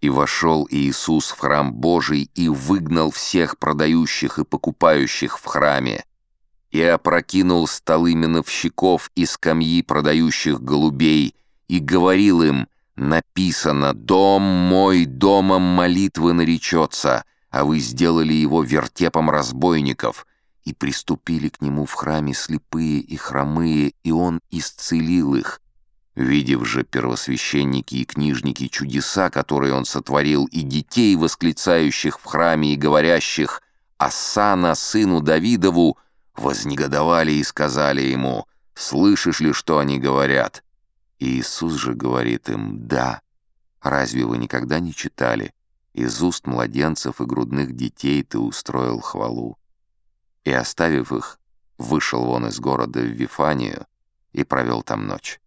И вошел Иисус в храм Божий и выгнал всех продающих и покупающих в храме, и опрокинул столы миновщиков и скамьи продающих голубей, и говорил им, написано «Дом мой домом молитвы наречется», а вы сделали его вертепом разбойников, и приступили к нему в храме слепые и хромые, и он исцелил их. Видев же первосвященники и книжники чудеса, которые он сотворил, и детей, восклицающих в храме и говорящих «Асана, сыну Давидову», вознегодовали и сказали ему «Слышишь ли, что они говорят?» Иисус же говорит им «Да». Разве вы никогда не читали? Из уст младенцев и грудных детей ты устроил хвалу. И, оставив их, вышел вон из города в Вифанию и провел там ночь.